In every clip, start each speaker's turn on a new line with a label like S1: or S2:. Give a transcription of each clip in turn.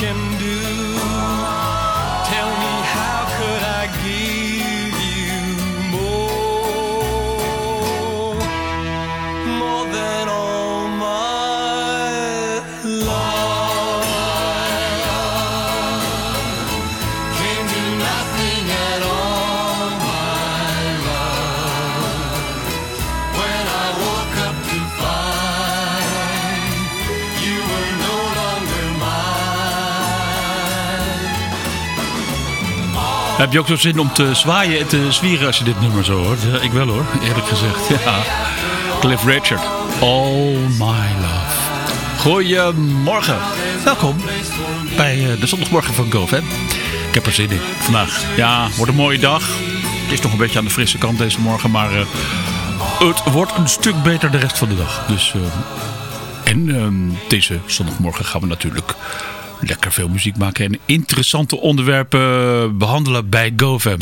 S1: can do.
S2: Heb je ook zo zin om te zwaaien en te zwieren als je dit nummer zo hoort? Ja, ik wel hoor, eerlijk gezegd. Ja. Cliff Richard, All My Love. Goedemorgen, welkom bij eh, de zondagmorgen van GoFam. Ik heb er zin in vandaag. Ja, wordt een mooie dag. Het is nog een beetje aan de frisse kant deze morgen, maar eh, het wordt een stuk beter de rest van de dag. Dus, eh, en ehm, deze zondagmorgen gaan we natuurlijk lekker veel muziek maken en interessante onderwerpen behandelen bij GoFam.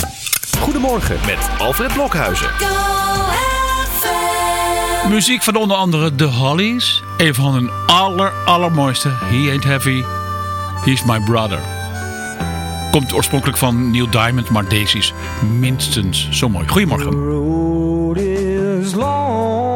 S3: Goedemorgen met Alfred Blokhuizen.
S2: Muziek van onder andere The Hollies. Een van hun aller, allermooiste. He Ain't Heavy, He's My Brother. Komt oorspronkelijk van Neil Diamond, maar deze is minstens zo mooi. Goedemorgen.
S1: road is long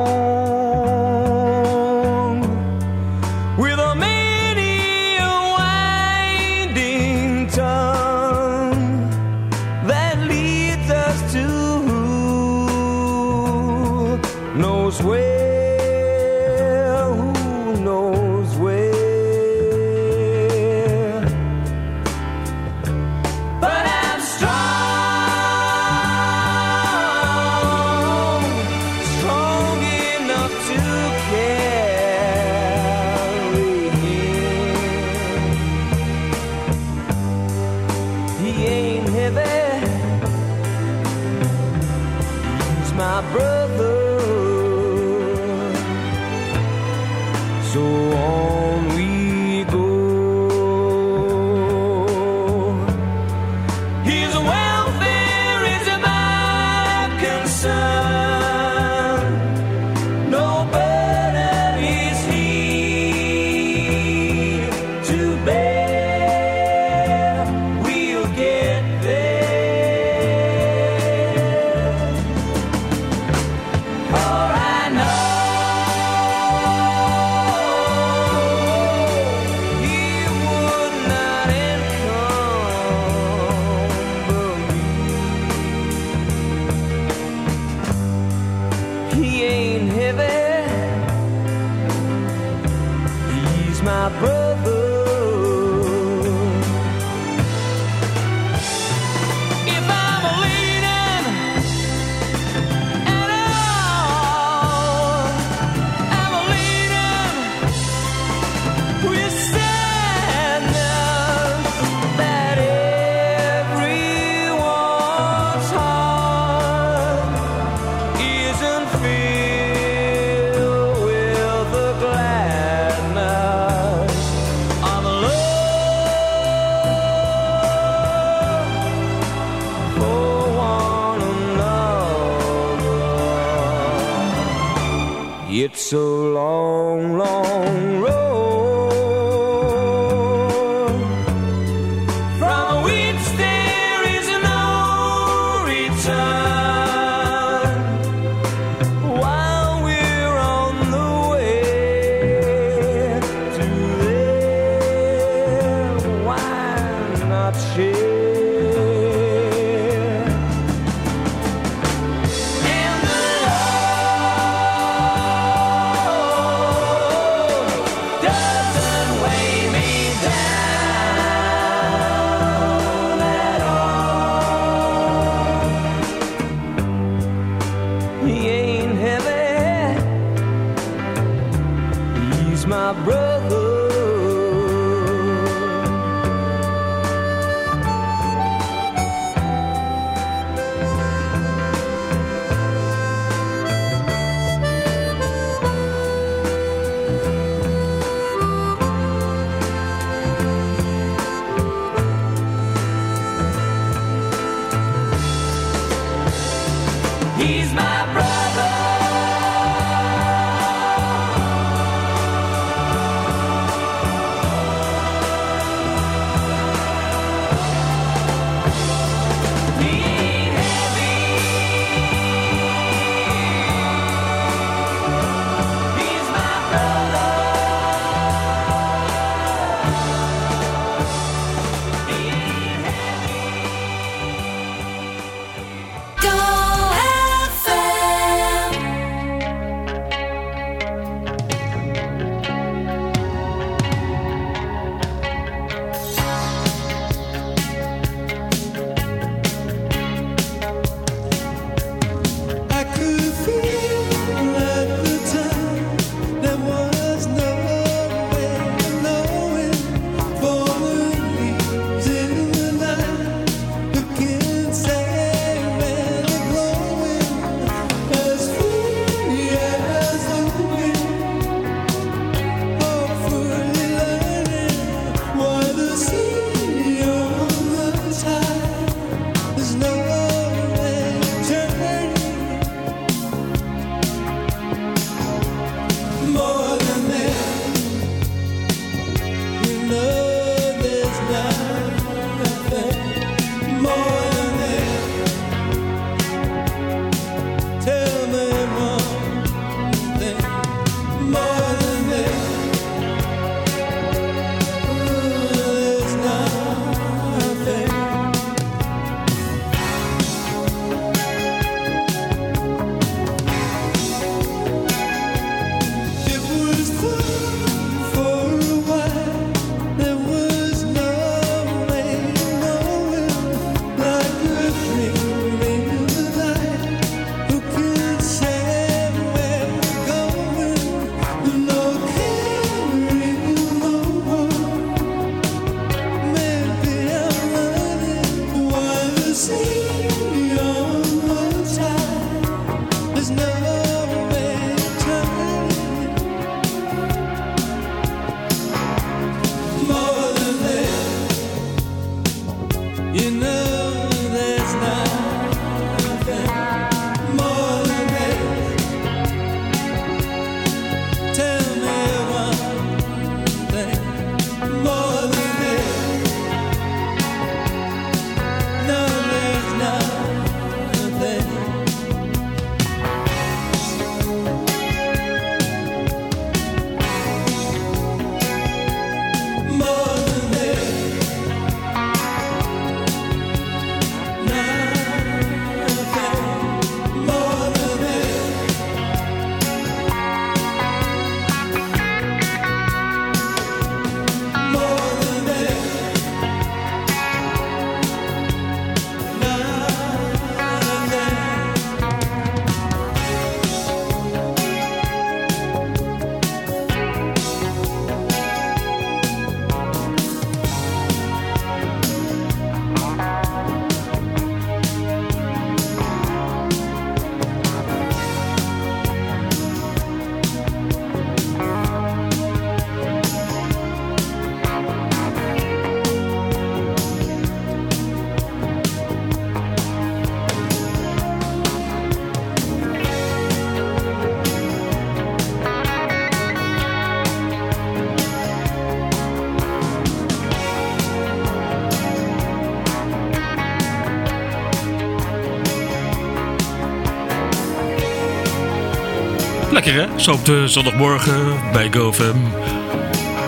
S2: Zo op de zondagmorgen bij GoFam.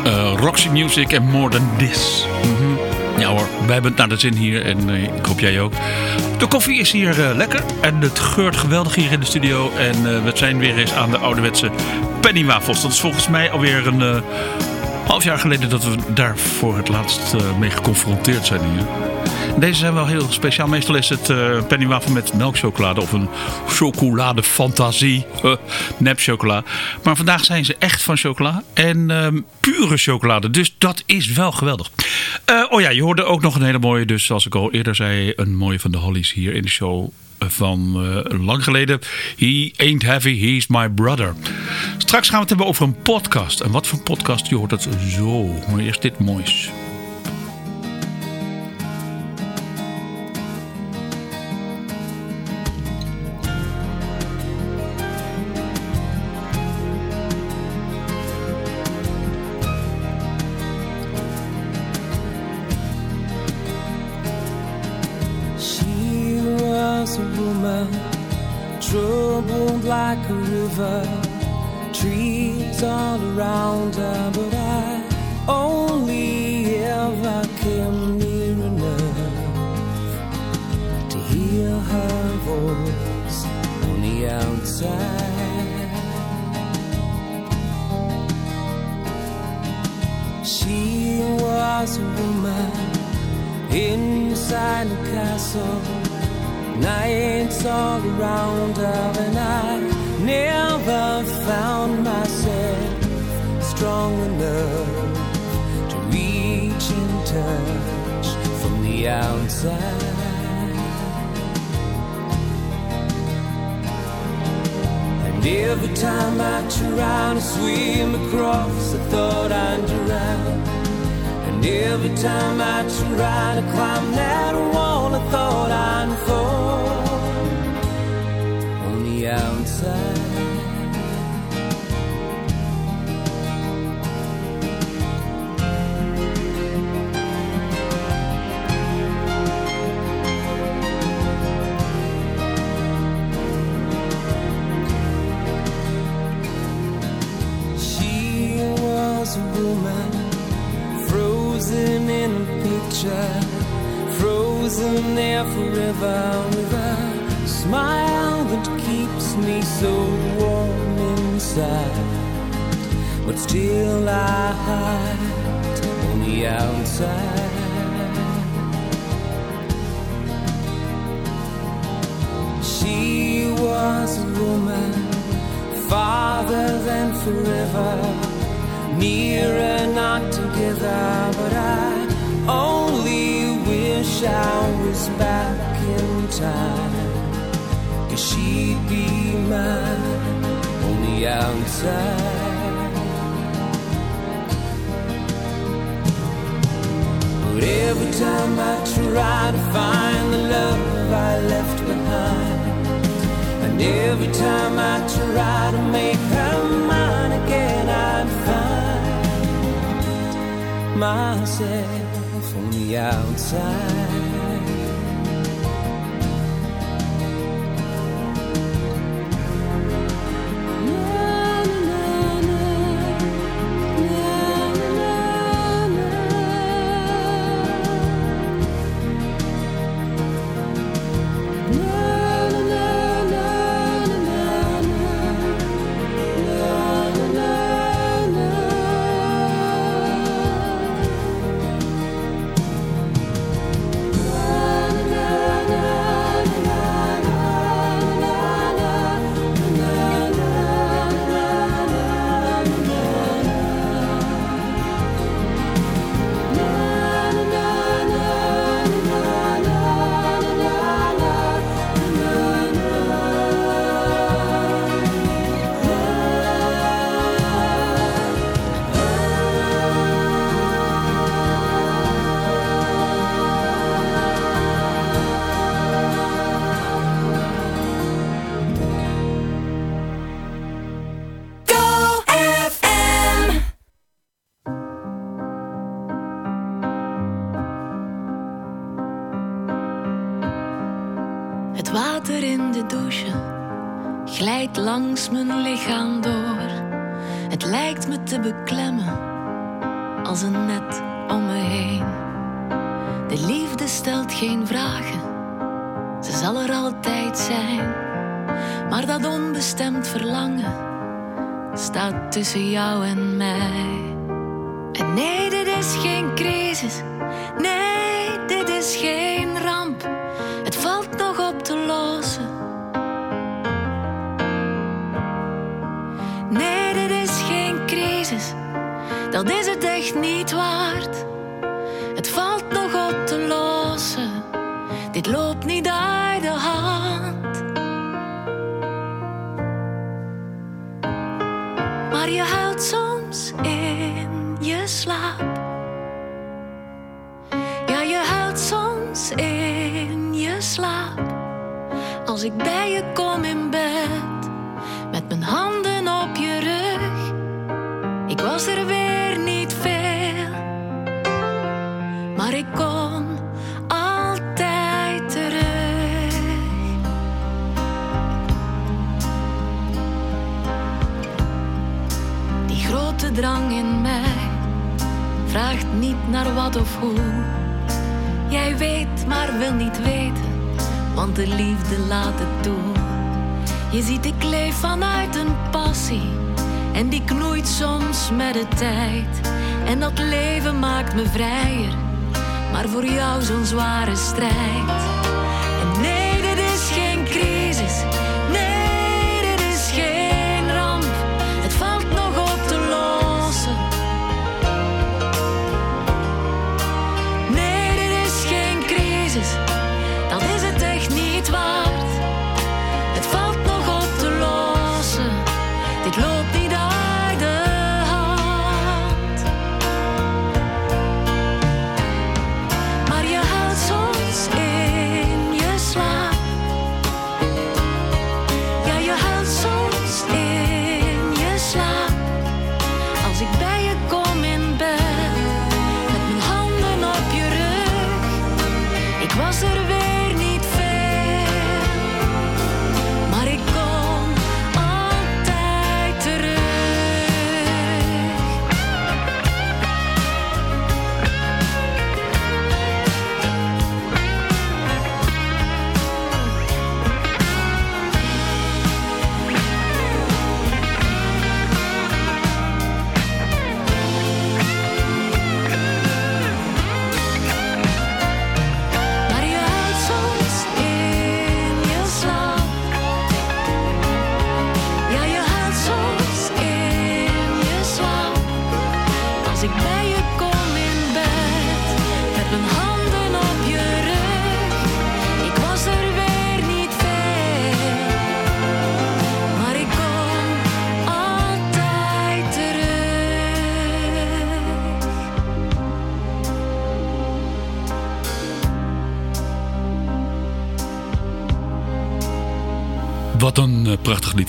S2: Uh, Roxy Music en More Than This. Mm Ja hoor, wij hebben het naar de zin hier en uh, ik hoop jij ook. De koffie is hier uh, lekker en het geurt geweldig hier in de studio. En we zijn weer eens aan de ouderwetse pennywafels. Dat is volgens mij alweer een half jaar geleden dat we daar voor het laatst mee geconfronteerd zijn hier. Deze zijn wel heel speciaal. Meestal is het uh, pennywafel met melkchocolade of een chocoladefantasie. Uh, nep chocola. Maar vandaag zijn ze echt van chocola. En uh, pure chocolade. Dus dat is wel geweldig. Oh ja, je hoorde ook nog een hele mooie. Dus zoals ik al eerder zei, een mooie van de Hollies hier in de show van uh, lang geleden. He ain't heavy, he's my brother. Straks gaan we het hebben over een podcast. En wat voor podcast? Je hoort het zo. Maar eerst dit moois.
S1: river. troughs I thought I'd drown. And every time I try to climb
S4: that wall, mijn lichaam door. Het lijkt me te beklemmen als een net om me heen. De liefde stelt geen vragen, ze zal er altijd zijn. Maar dat onbestemd verlangen staat tussen jou en mij. Soms in je slaap. Als ik bij je kom in bed, met mijn handen op je rug. Ik was er weer niet veel, maar ik kom altijd terug. Die grote drang in mij vraagt niet naar wat of hoe. Jij weet, maar wil niet weten, want de liefde laat het toe. Je ziet, ik leef vanuit een passie en die knoeit soms met de tijd. En dat leven maakt me vrijer, maar voor jou zo'n zware strijd.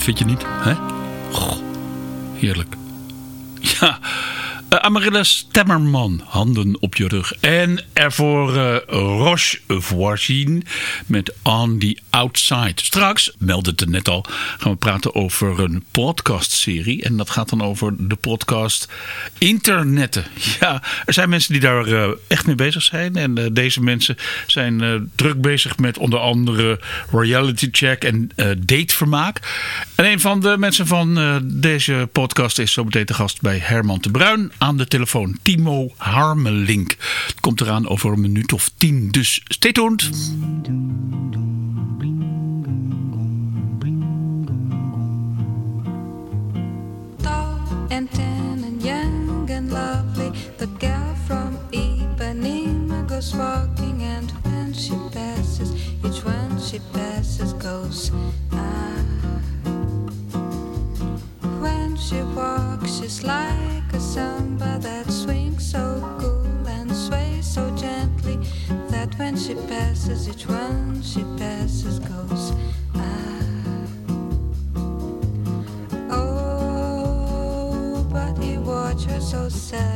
S2: Vind je niet? Hè? Amaryllis Temmerman, handen op je rug. En ervoor eh Roche Voisine met On the Outside. Straks, meldde het er net al, gaan we praten over een podcastserie. En dat gaat dan over de podcast Internetten. Ja, er zijn mensen die daar eh, echt mee bezig zijn. En eh, deze mensen zijn druk bezig met onder andere reality check en datevermaak. En een van de mensen van deze podcast is zo meteen te gast bij Herman de Bruin. Aan de telefoon Timo Harmelink. Het komt eraan over een minuut of tien. Dus stay tuned.
S5: walking, and when she passes, each one she passes goes ah. When she walks, she's like a samba that swings so cool and sways so gently that when she passes, each one she passes goes ah. Oh, but he watched her so sadly.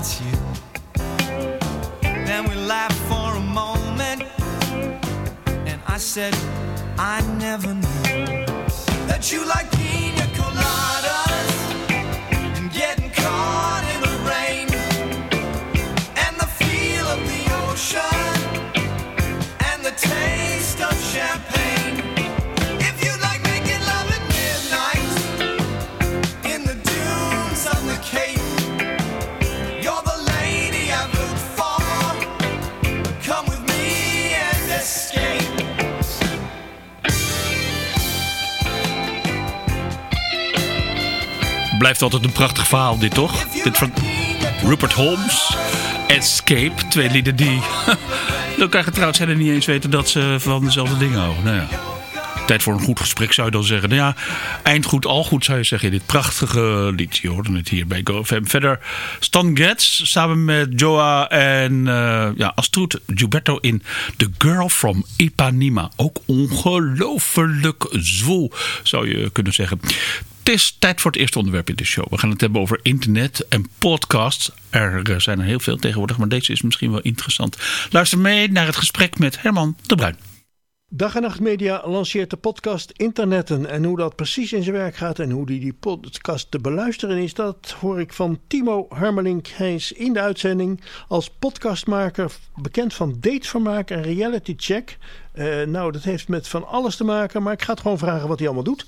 S6: It's you. Then we laughed for a moment, and I said, I never knew that you like pina coladas and getting caught in the rain and the feel of the ocean
S2: Blijft altijd een prachtig verhaal dit, toch? Dit van Rupert Holmes. Escape. Twee lieden die elkaar getrouwd zijn en niet eens weten dat ze van dezelfde dingen houden. Nou ja. Tijd voor een goed gesprek zou je dan zeggen. Nou ja, eind goed, al goed zou je zeggen. Dit prachtige liedje. Je hoorde het hier bij. Verder Stan Getz samen met Joa en eh ja, Gilberto in The Girl from Ipanema. Ook ongelooflijk zwoel zou je kunnen zeggen. Het is tijd voor het eerste onderwerp in de show. We gaan het hebben over internet en podcasts. Er eh, zijn er heel veel tegenwoordig, maar deze is misschien wel interessant. Luister mee naar het gesprek met Herman de Bruin.
S7: Dag en Nacht Media lanceert de podcast Internetten. En hoe dat precies in zijn werk gaat en hoe die, die podcast te beluisteren is, dat hoor ik van Timo Harmelink. Hij in de uitzending als podcastmaker, bekend van datevermaak en reality check. Uh, nou, dat heeft met van alles te maken, maar ik ga het gewoon vragen wat hij allemaal doet.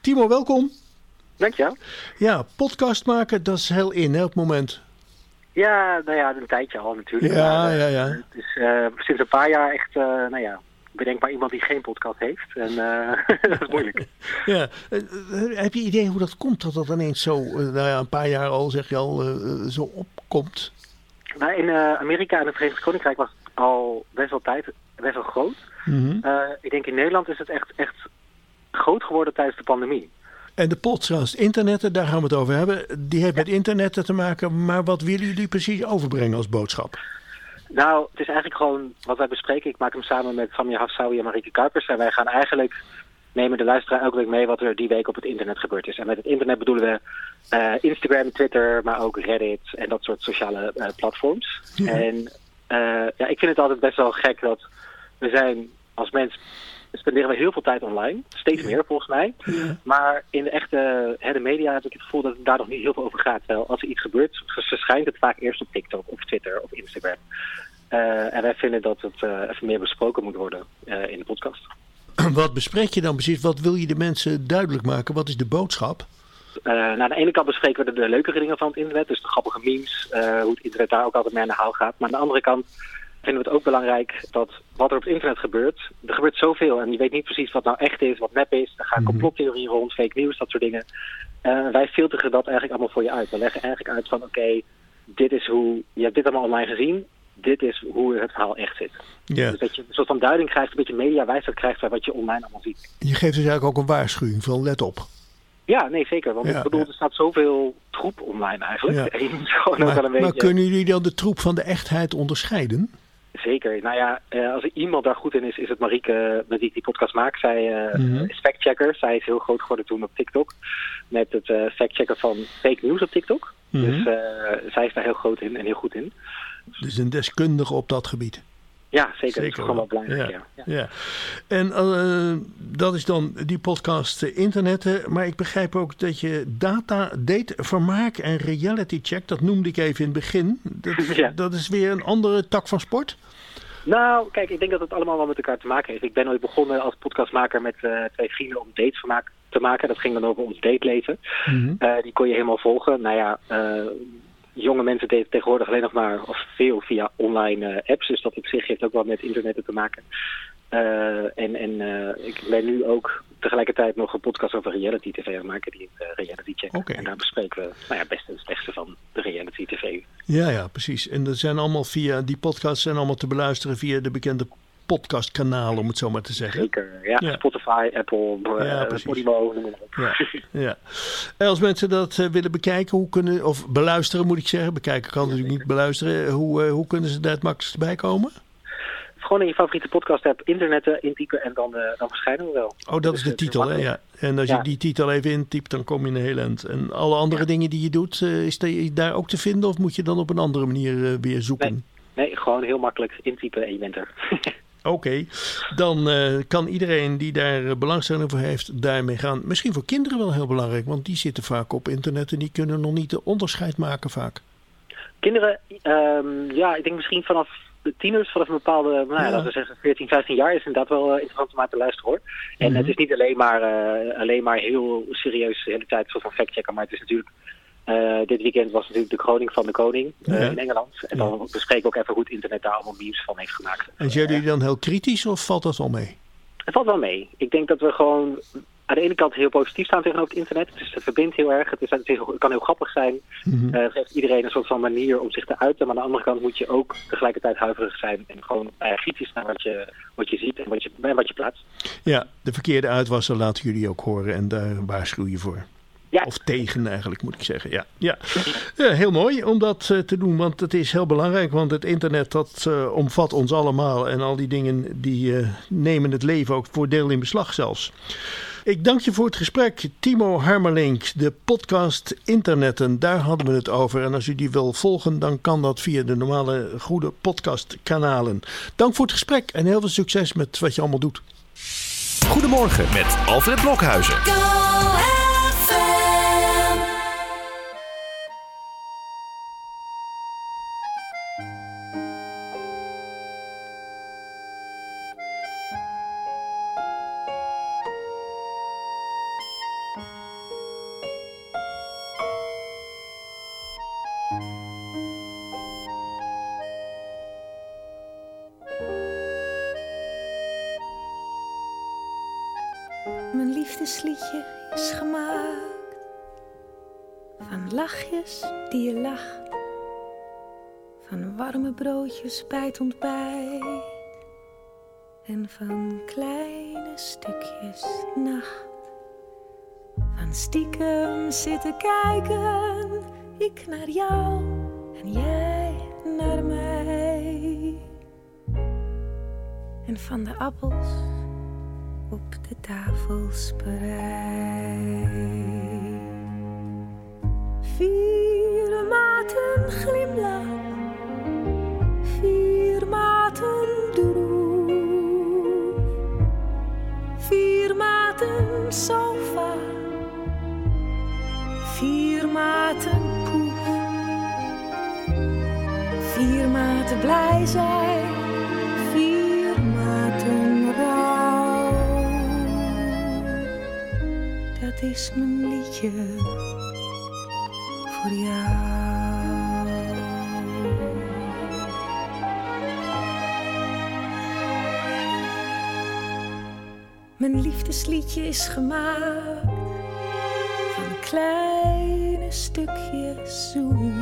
S7: Timo, welkom.
S8: Dankjewel.
S7: Ja, podcast maken, dat is heel in hè, op het moment.
S8: Ja, nou ja, een tijdje al natuurlijk.
S7: Ja, maar, ja, ja.
S8: Het is uh, sinds een paar jaar echt, uh, nou ja, bedenk maar iemand die geen podcast heeft. En uh, dat is moeilijk.
S7: Ja. heb je idee hoe dat komt dat dat ineens zo, nou ja, een paar jaar al zeg je al, zo opkomt?
S8: Nou, in Amerika en het Verenigd Koninkrijk was het al best wel tijd, best wel groot. Mm -hmm. ik denk in Nederland is het echt, echt groot geworden tijdens de pandemie.
S7: En de podcast internetten, daar gaan we het over hebben. Die heeft met internetten te maken. Maar wat willen jullie precies overbrengen als boodschap?
S8: Nou, het is eigenlijk gewoon wat wij bespreken. Ik maak hem samen met Samia Hafsawi en Marieke Kuipers. En wij gaan eigenlijk nemen de luisteraar elke week mee wat er die week op het internet gebeurd is. En met het internet bedoelen we uh, Instagram, Twitter, maar ook Reddit en dat soort sociale uh, platforms. Ja. En uh, ja, ik vind het altijd best wel gek dat we zijn als mens spenderen we heel veel tijd online. Steeds meer volgens mij.
S7: Ja.
S8: Maar in de echte hè, de media heb ik het gevoel dat het daar nog niet heel veel over gaat. Terwijl als er iets gebeurt, verschijnt het vaak eerst op TikTok of Twitter of Instagram. Uh, en wij vinden dat het uh, even meer besproken moet worden uh, in de podcast.
S7: Wat bespreek je dan precies? Wat wil je de mensen duidelijk maken? Wat is de boodschap?
S8: Nou, aan de ene kant bespreken we de, de leukere dingen van het internet. Dus de grappige memes, hoe het internet daar ook altijd mee aan de haal gaat. Maar aan de andere kant vinden we het ook belangrijk dat wat er op het internet gebeurt, er gebeurt zoveel en je weet niet precies wat nou echt is, wat nep is. Er gaan complottheorieën rond, fake news, dat soort dingen. Uh, wij filteren dat eigenlijk allemaal voor je uit. We leggen eigenlijk uit van oké, okay, dit is hoe, je hebt dit allemaal online gezien, dit is hoe het verhaal echt zit. Dus dat je een soort van duiding krijgt, een beetje mediawijsheid krijgt bij wat je online allemaal ziet.
S7: Je geeft dus eigenlijk ook een waarschuwing van let op.
S8: Ja, nee, zeker. Want
S7: Ja,
S8: ik bedoel,
S7: ja.
S8: er staat zoveel troep online eigenlijk.
S7: Ja.
S8: En je moet gewoon ook
S7: Maar,
S8: wel een
S7: maar
S8: beetje...
S7: kunnen jullie dan de troep van de echtheid onderscheiden?
S8: Zeker. Nou ja, eh, als er iemand daar goed in is, is het Marieke met wie ik die podcast maak. Zij eh,
S7: Mhm.
S8: is factchecker. Zij is heel groot geworden toen op TikTok. Met het eh factchecken van fake news op TikTok.
S7: Mhm.
S8: Dus eh, zij is daar heel groot in en heel goed in.
S7: Dus een deskundige op dat gebied.
S8: Ja, zeker. dat is gewoon wel belangrijk.
S7: Ja.
S8: Ja.
S7: En eh, dat is dan die podcast eh, internetten. Maar ik begrijp ook dat je data, date, vermaak en reality check, dat noemde ik even in het begin. Dat,
S8: Ja.
S7: dat is weer een andere tak van sport.
S8: Nou, kijk, ik denk dat het allemaal wel met elkaar te maken heeft. Ik ben ooit begonnen als podcastmaker met eh, twee vrienden om dates te maken- te maken. Dat ging dan over ons dateleven.
S7: Mhm.
S8: Die kon je helemaal volgen. Nou ja, jonge mensen daten tegenwoordig alleen nog maar of veel via online eh, apps. Dus dat op zich heeft ook wel met internet te maken. Eh, en en eh, ik ben nu ook tegelijkertijd nog een podcast over reality tv aan maken. Die eh, Reality Check. En daar bespreken we nou ja, en het slechtste van de reality tv.
S7: Ja, ja, precies. En dat zijn allemaal via, die podcasts zijn allemaal te beluisteren via de bekende podcastkanalen, om het zo maar te zeggen.
S8: Zeker, ja.
S7: Ja.
S8: Spotify, Apple, eh,
S7: Ja, precies.
S8: Podimo, noem maar op.
S7: Ja, als mensen dat eh, willen bekijken, hoe kunnen, of beluisteren moet ik zeggen, bekijken kan natuurlijk niet beluisteren, hoe, eh, hoe kunnen ze daar het makkelijkst bij komen?
S8: Gewoon in je favoriete podcast app internetten, intypen en dan, eh, dan verschijnen we wel.
S7: Oh, dat
S8: Dus
S7: is de titel, hè? Ja. En als je die titel even intypt, dan kom je in een heel eind. En alle andere dingen die je doet, eh, is die daar ook te vinden? Of moet je dan op een andere manier eh, weer zoeken?
S8: Nee, gewoon heel makkelijk intypen en je bent er.
S7: Oké, dan eh, kan iedereen die daar eh, belangstelling voor heeft, daarmee gaan. Misschien voor kinderen wel heel belangrijk, want die zitten vaak op internet en die kunnen nog niet de onderscheid maken vaak.
S8: Kinderen, ehm, ja, ik denk misschien vanaf de tieners, vanaf een bepaalde, nou ja,
S7: Ja.
S8: laten we zeggen 14, 15 jaar, is inderdaad wel eh, interessant om aan te luisteren hoor. En
S7: Mhm.
S8: het is niet alleen maar, alleen maar heel serieus de hele tijd soort van factchecken, maar het is natuurlijk, eh, dit weekend was natuurlijk de kroning van de koning eh,
S7: Ja.
S8: in Engeland. En dan bespreken we ook even hoe het internet daar allemaal memes van heeft gemaakt.
S7: En zijn jullie dan heel kritisch of valt dat al mee?
S8: Het valt wel mee. Ik denk dat we gewoon aan de ene kant heel positief staan tegenover het internet. Dus het verbindt heel erg. Het, is, het, kan heel grappig zijn.
S7: Mhm.
S8: Eh, het geeft iedereen een soort van manier om zich te uiten. Maar aan de andere kant moet je ook tegelijkertijd huiverig zijn. En gewoon eh, kritisch naar wat je, wat je ziet en wat je, en wat je plaatst.
S7: Ja, de verkeerde uitwassen laten jullie ook horen en daar waarschuw je voor.
S8: Ja.
S7: Of tegen eigenlijk, moet ik zeggen. Ja, ja. ja heel mooi om dat eh, te doen, want het is heel belangrijk. Want het internet, dat eh, omvat ons allemaal. En al die dingen, die eh, nemen het leven ook voor deel in beslag zelfs. Ik dank je voor het gesprek, Timo Harmelink, de podcast Internetten. Daar hadden we het over. En als u die wil volgen, dan kan dat via de normale goede podcastkanalen. Dank voor het gesprek en heel veel succes met wat je allemaal doet.
S3: Goedemorgen met Alfred Blokhuizen.
S9: Broodjes bij het ontbijt en van kleine stukjes nacht. Van stiekem zitten kijken, ik naar jou en jij naar mij. En van de appels op de tafel spreid. Vier maten glimlach, vier maten poef, vier maten blij zijn, vier maten rouw. Dat is mijn liedje voor jou. Mijn liefdesliedje is gemaakt van kleine stukjes zoen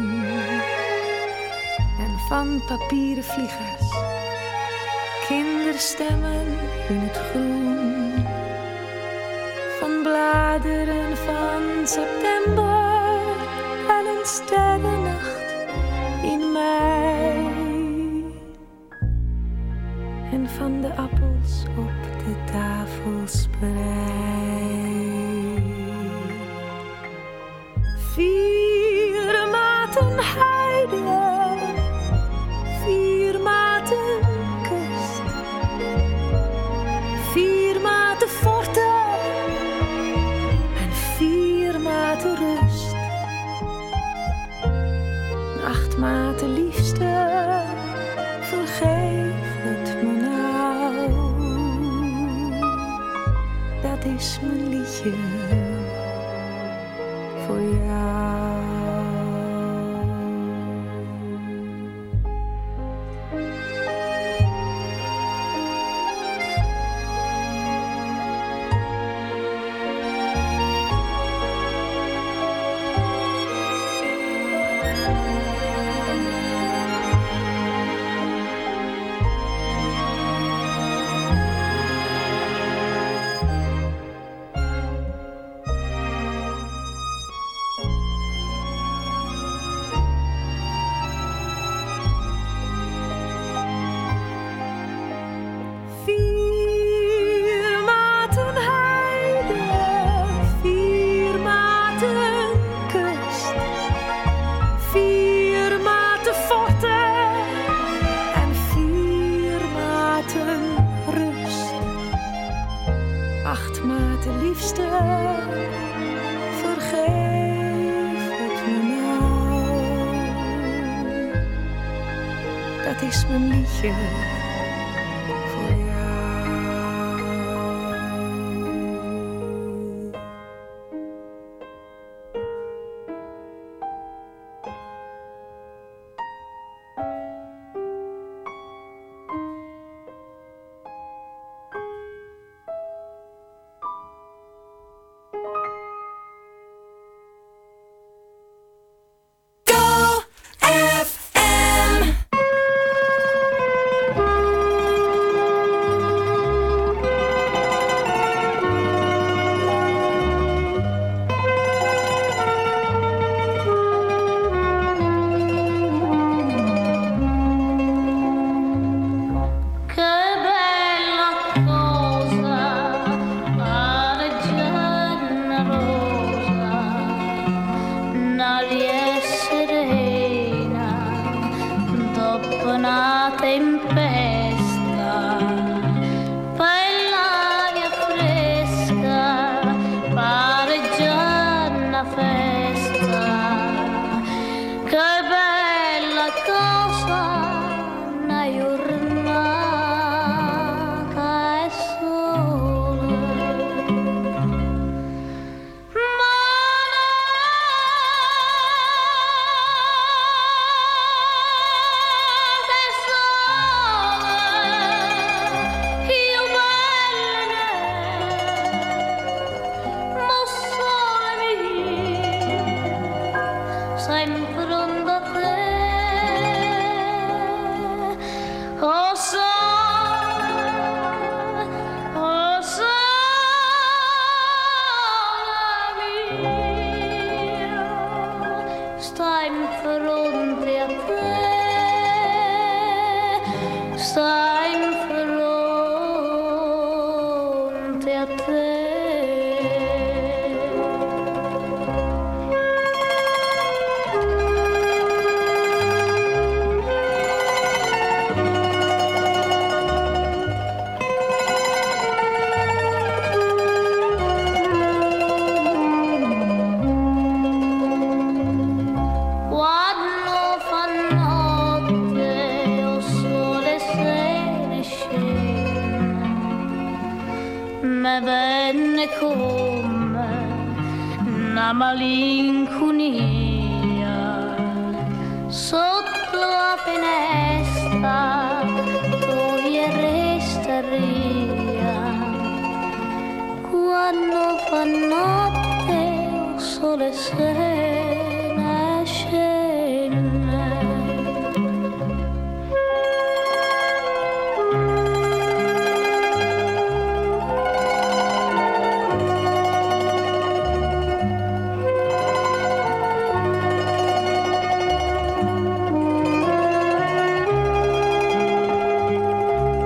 S9: en van papieren vliegers, kinderstemmen in het groen van bladeren van september en een sterrennacht in mei. En van de appels op de tafel spreid.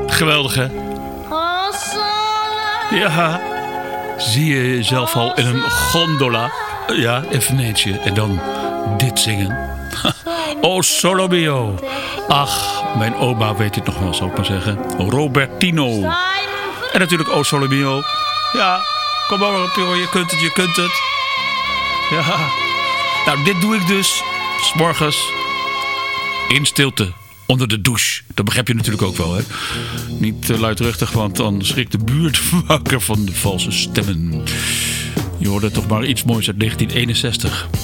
S2: Geweldig, hè? Ja. Zie je jezelf al in een gondola? Ja, in Venetië. En dan dit zingen. Oh, solo mio. Ach, mijn oma weet dit nog wel, zal ik maar zeggen. Robertino. En natuurlijk Oh, solo mio. Ja, kom maar op. Je kunt het, je kunt het. Ja. Nou, dit doe ik dus. S morgens in stilte. Onder de douche. Dat begrijp je natuurlijk ook wel, hè? Niet luidruchtig, want dan schrikt de buurt wakker van de valse stemmen. Je hoorde toch maar iets moois uit 1961.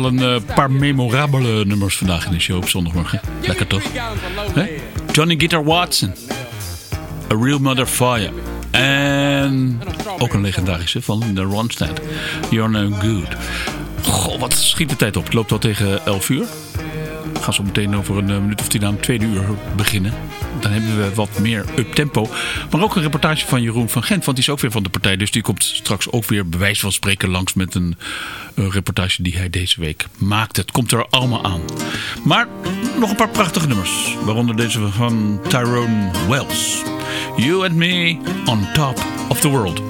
S2: wel een eh, paar memorabele nummers vandaag in de show op zondagmorgen. Lekker toch? Johnny Guitar Watson. A Real Mother Fire. En ook een legendarische van de Ronstadt. You're No Good. Goh, wat schiet de tijd op. Het loopt al tegen 11 uur. We gaan zo meteen over een eh, minuut of tien aan het tweede uur beginnen. Dan hebben we wat meer up-tempo. Maar ook een reportage van Jeroen van Gent. Want die is ook weer van de partij. Dus die komt straks ook weer bewijs van spreken langs met een reportage die hij deze week maakt. Het komt er allemaal aan. Maar nog een paar prachtige nummers. Waaronder deze van Tyrone Wells. You and me on top of the world.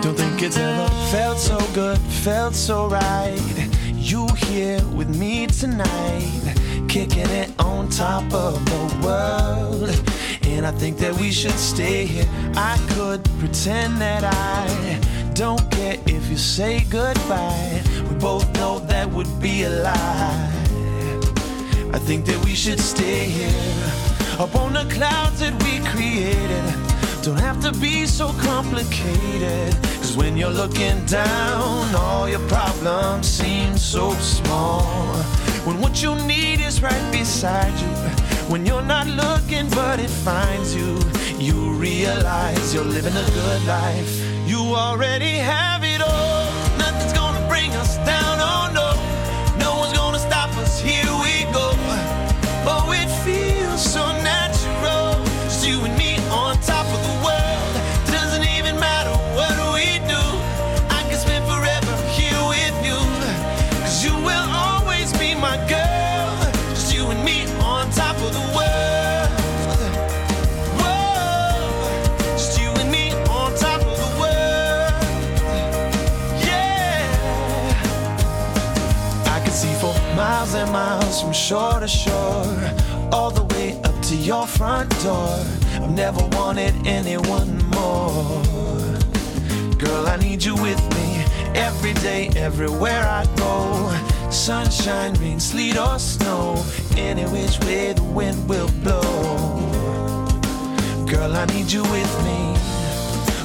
S6: Don't think it's ever felt so good, felt so right. You here with me tonight, kicking it on top of the world. And I think that we should stay here. I could pretend that I don't care if you say goodbye. We both know that would be a lie. I think that we should stay here upon the clouds that we created. Don't have to be so complicated. Cause when you're looking down, all your problems seem so small. When what you need is right beside you. When you're not looking, but it finds you. You realize you're living a good life. You already have it all. Nothing's gonna bring us down, oh no. Shore to shore, all the way up to your front door. I've never wanted anyone more. Girl, I need you with me every day, everywhere I go. Sunshine, rain, sleet, or snow, any which way the wind will blow. Girl, I need you with me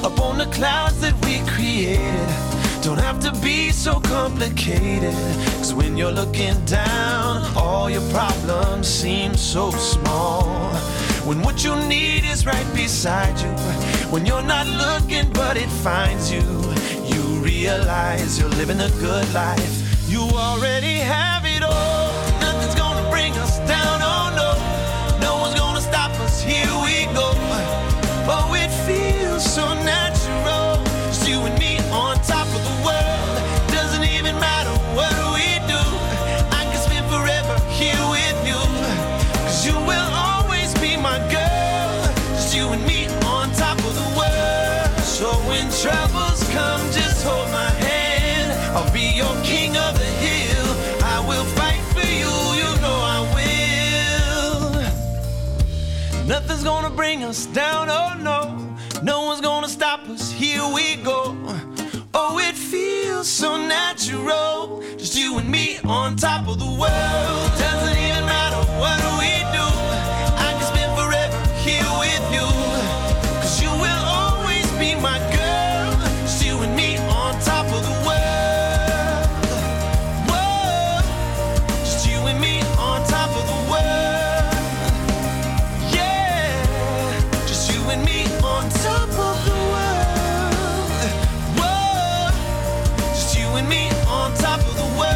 S6: up on the clouds that we created. Don't have to be so complicated. Cause when you're looking down, all your problems seem so small. When what you need is right beside you. When you're not looking, but it finds you. You realize you're living a good life. You already have Nothing's gonna bring us down, oh no. No one's gonna stop us, here we go. Oh, it feels so natural. Just you and me on top of the world. Doesn't even matter what me on top of the world.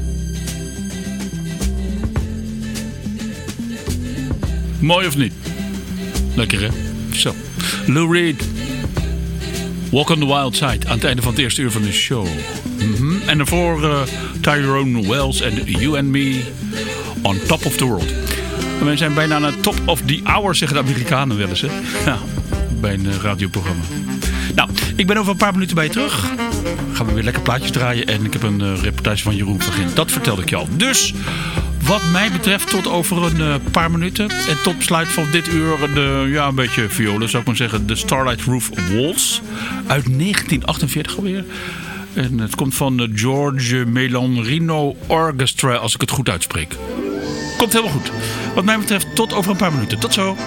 S2: Mooi of niet? Lekker hè? Zo. Lou Reed. Walk on the Wild Side. Aan het einde van het eerste uur van de show. Mhm. En daarvoor uh, Tyrone Wells en You and Me. On Top of the World. En wij zijn bijna aan het top of the hour, zeggen de Amerikanen wel eens. Hè? Ja, bij een uh, radioprogramma. Nou, ik ben over een paar minuten bij je terug. Gaan we weer lekker plaatjes draaien. En ik heb een uh, reportage van Jeroen Vergin. Dat vertelde ik je al. Dus... Wat mij betreft tot over een uh, paar minuten. En tot besluit van dit uur de, ja, een beetje violen zou ik maar zeggen. De Starlight Roof Waltz. Uit 1948 alweer. En het komt van de George Melanrino Orchestra als ik het goed uitspreek. Komt helemaal goed. Wat mij betreft tot over een paar minuten. Tot zo.